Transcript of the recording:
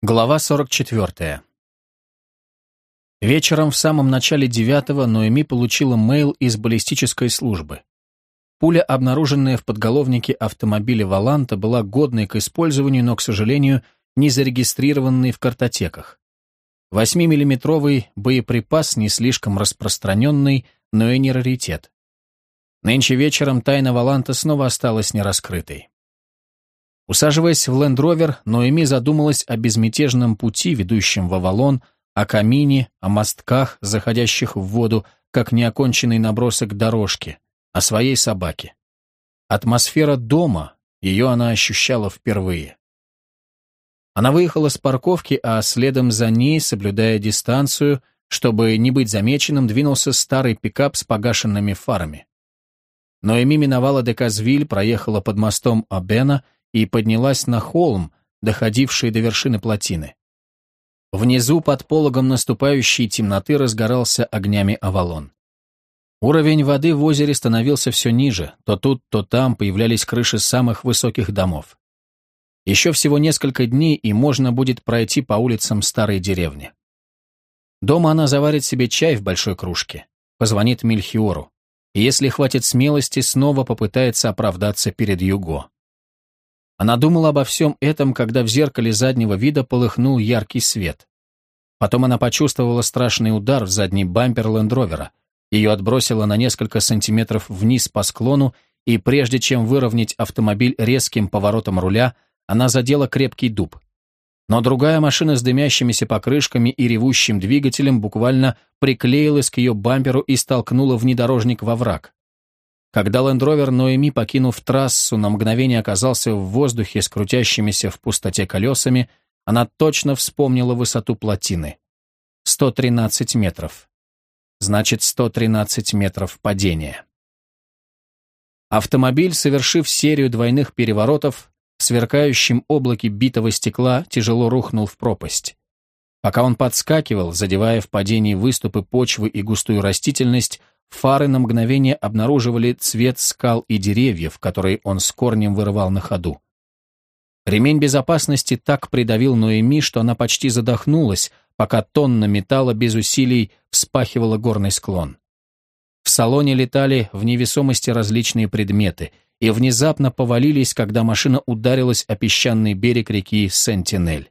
Глава 44. Вечером в самом начале девятого Ноэми получила мейл из баллистической службы. Пуля, обнаруженная в подголовнике автомобиля Валанта, была годной к использованию, но, к сожалению, не зарегистрированной в картотеках. 8-миллиметровый боеприпас не слишком распространенный, но и не раритет. Нынче вечером тайна Валанта снова осталась нераскрытой. Усаживаясь в Лендровер, Ноэми задумалась о безмятежном пути, ведущем в Авалон, о камине, о мостках, заходящих в воду, как неоконченный набросок дорожки, о своей собаке. Атмосфера дома, ее она ощущала впервые. Она выехала с парковки, а следом за ней, соблюдая дистанцию, чтобы не быть замеченным, двинулся старый пикап с погашенными фарами. Ноэми миновала Деказвиль, проехала под мостом Абена и поднялась на холм, доходивший до вершины плотины. Внизу под пологом наступающей темноты разгорался огнями Авалон. Уровень воды в озере становился все ниже, то тут, то там появлялись крыши самых высоких домов. Еще всего несколько дней, и можно будет пройти по улицам старой деревни. Дома она заварит себе чай в большой кружке, позвонит Мильхиору, и если хватит смелости, снова попытается оправдаться перед Юго. Она думала обо всем этом, когда в зеркале заднего вида полыхнул яркий свет. Потом она почувствовала страшный удар в задний бампер лендровера. Ее отбросило на несколько сантиметров вниз по склону, и прежде чем выровнять автомобиль резким поворотом руля, она задела крепкий дуб. Но другая машина с дымящимися покрышками и ревущим двигателем буквально приклеилась к ее бамперу и столкнула внедорожник во враг. Когда лендровер Ноэми, покинув трассу, на мгновение оказался в воздухе с крутящимися в пустоте колесами, она точно вспомнила высоту плотины. 113 метров. Значит, 113 метров падения. Автомобиль, совершив серию двойных переворотов, в сверкающем облаке битого стекла тяжело рухнул в пропасть. Пока он подскакивал, задевая в падении выступы почвы и густую растительность, Фары на мгновение обнаруживали цвет скал и деревьев, которые он с корнем вырывал на ходу. Ремень безопасности так придавил Ноэми, что она почти задохнулась, пока тонна металла без усилий вспахивала горный склон. В салоне летали в невесомости различные предметы и внезапно повалились, когда машина ударилась о песчаный берег реки Сентинель.